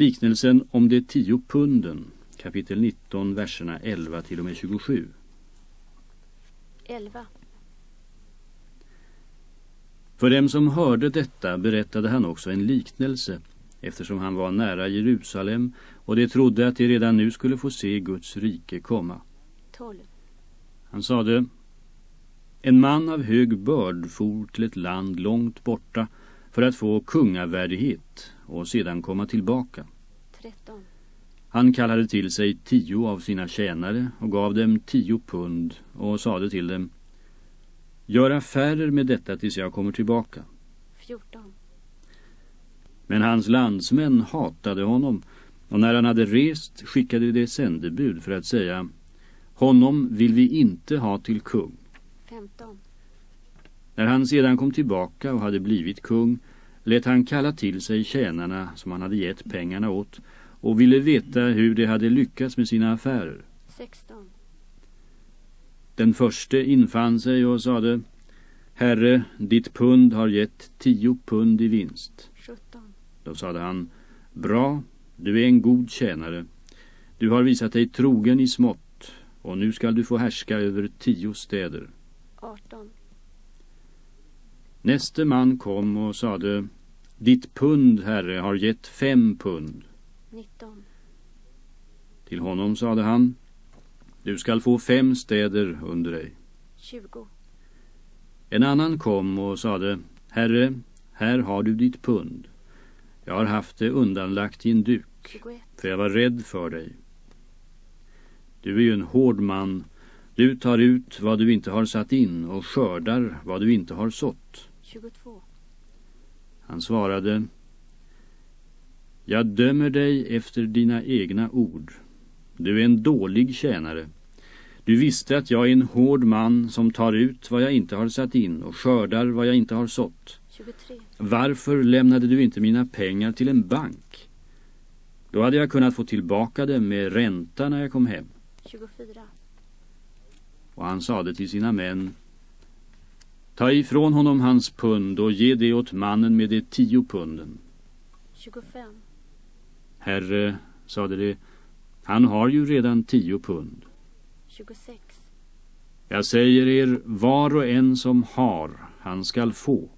Liknelsen om de tio punden, kapitel 19, verserna 11 till och med 27. 11. För dem som hörde detta berättade han också en liknelse eftersom han var nära Jerusalem och de trodde att de redan nu skulle få se Guds rike komma. 12. Han sade En man av hög börd for till ett land långt borta för att få kungavärdighet och sedan komma tillbaka. 13. Han kallade till sig tio av sina tjänare och gav dem tio pund och sade till dem Gör affärer med detta tills jag kommer tillbaka. 14. Men hans landsmän hatade honom och när han hade rest skickade de sändebud för att säga Honom vill vi inte ha till kung. 15. När han sedan kom tillbaka och hade blivit kung lät han kalla till sig tjänarna som han hade gett pengarna åt och ville veta hur de hade lyckats med sina affärer. 16. Den förste infann sig och sade Herre, ditt pund har gett tio pund i vinst. 17. Då sade han Bra, du är en god tjänare. Du har visat dig trogen i smått och nu skall du få härska över tio städer. 18. Näste man kom och sade Ditt pund, herre, har gett fem pund. 19. Till honom sade han Du skall få fem städer under dig. 20. En annan kom och sade Herre, här har du ditt pund. Jag har haft det undanlagt i en duk 21. för jag var rädd för dig. Du är ju en hård man. Du tar ut vad du inte har satt in och skördar vad du inte har sått. 22. Han svarade Jag dömer dig efter dina egna ord. Du är en dålig tjänare. Du visste att jag är en hård man som tar ut vad jag inte har satt in och skördar vad jag inte har sått. 23. Varför lämnade du inte mina pengar till en bank? Då hade jag kunnat få tillbaka dem med ränta när jag kom hem. 24. Och han sade till sina män Ta ifrån honom hans pund och ge det åt mannen med de tio punden. 25. Herre, sade de, han har ju redan tio pund. 26. Jag säger er, var och en som har, han skall få.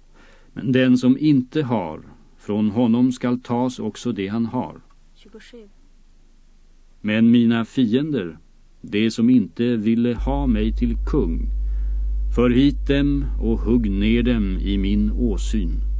Men den som inte har, från honom skall tas också det han har. 27. Men mina fiender, de som inte ville ha mig till kung, för hit dem och hugg ner dem i min åsyn.